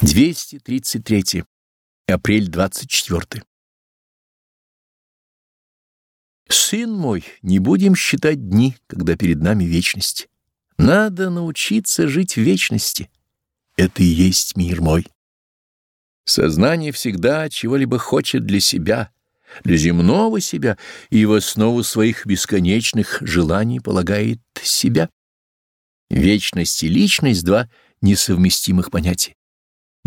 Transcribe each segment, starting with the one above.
233. Апрель 24. Сын мой, не будем считать дни, когда перед нами вечность. Надо научиться жить в вечности. Это и есть мир мой. Сознание всегда чего-либо хочет для себя, для земного себя, и в основу своих бесконечных желаний полагает себя. Вечность и личность — два несовместимых понятия.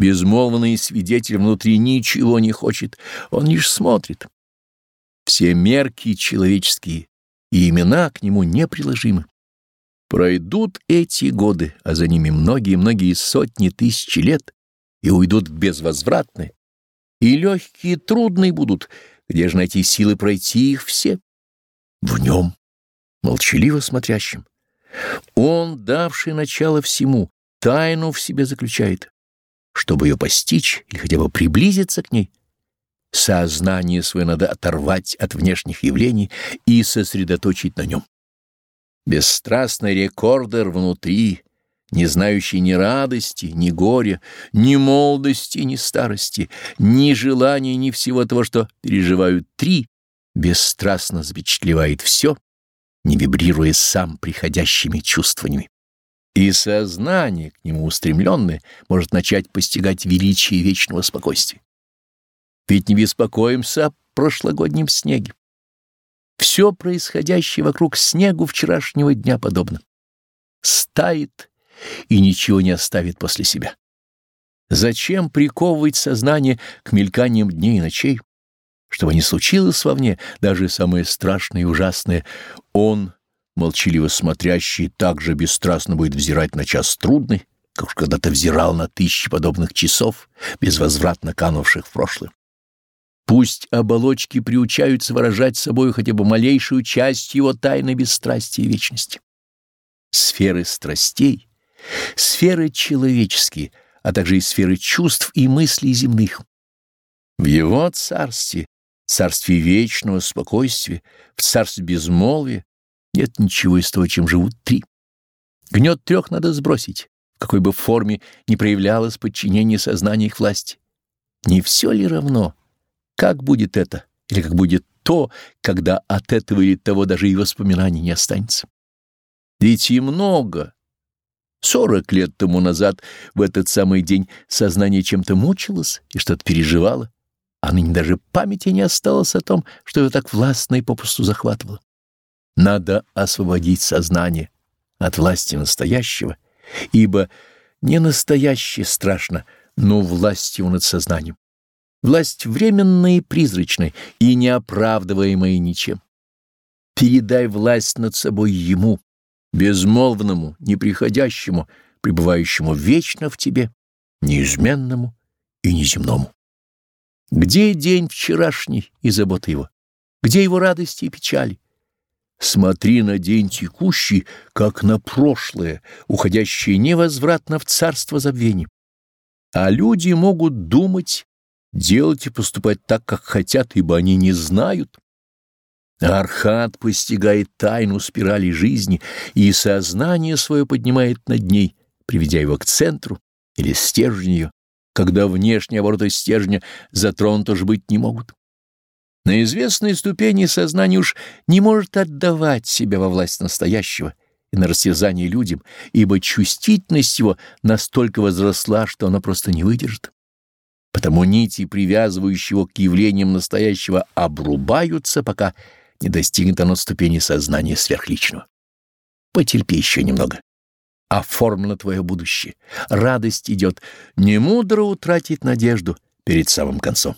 Безмолвный свидетель внутри ничего не хочет, он лишь смотрит. Все мерки человеческие и имена к нему неприложимы. Пройдут эти годы, а за ними многие-многие сотни тысяч лет, и уйдут в безвозвратные. И легкие трудные будут, где же найти силы пройти их все? В нем, молчаливо смотрящим. Он, давший начало всему, тайну в себе заключает чтобы ее постичь или хотя бы приблизиться к ней, сознание свое надо оторвать от внешних явлений и сосредоточить на нем. Бесстрастный рекордер внутри, не знающий ни радости, ни горя, ни молодости, ни старости, ни желания, ни всего того, что переживают три, бесстрастно запечатлевает все, не вибрируя сам приходящими чувствованиями и сознание, к нему устремленное, может начать постигать величие вечного спокойствия. Ведь не беспокоимся о прошлогоднем снеге. Все происходящее вокруг снегу вчерашнего дня подобно. Стает и ничего не оставит после себя. Зачем приковывать сознание к мельканиям дней и ночей? Чтобы не случилось вовне, даже самое страшное и ужасное, он молчаливо смотрящий также бесстрастно будет взирать на час трудный, как уж когда-то взирал на тысячи подобных часов, безвозвратно канувших в прошлое. Пусть оболочки приучаются выражать собой хотя бы малейшую часть его тайны бесстрастия и вечности. Сферы страстей, сферы человеческие, а также и сферы чувств и мыслей земных. В его царстве, царстве вечного спокойствия, в царстве безмолвия, нет ничего из того, чем живут три. Гнет трех надо сбросить, в какой бы форме ни проявлялось подчинение сознания их власти. Не все ли равно, как будет это, или как будет то, когда от этого или того даже и воспоминаний не останется? Ведь и много. Сорок лет тому назад в этот самый день сознание чем-то мучилось и что-то переживало, а ныне даже памяти не осталось о том, что его так властно и попросту захватывало. Надо освободить сознание от власти настоящего, ибо не настоящее страшно, но власть его над сознанием. Власть временная и призрачная, и неоправдываемая ничем. Передай власть над собой ему, безмолвному, неприходящему, пребывающему вечно в тебе, неизменному и неземному. Где день вчерашний и забота его? Где его радости и печали? Смотри на день текущий, как на прошлое, уходящее невозвратно в царство забвения. А люди могут думать, делать и поступать так, как хотят, ибо они не знают. Архат постигает тайну спирали жизни и сознание свое поднимает над ней, приведя его к центру или стержню когда внешние обороты стержня затронуты уж быть не могут. На известной ступени сознание уж не может отдавать себя во власть настоящего и на растязание людям, ибо чувствительность его настолько возросла, что она просто не выдержит. Потому нити, привязывающие его к явлениям настоящего, обрубаются, пока не достигнет оно ступени сознания сверхличного. Потерпи еще немного. Оформлено твое будущее. Радость идет. Не мудро утратить надежду перед самым концом.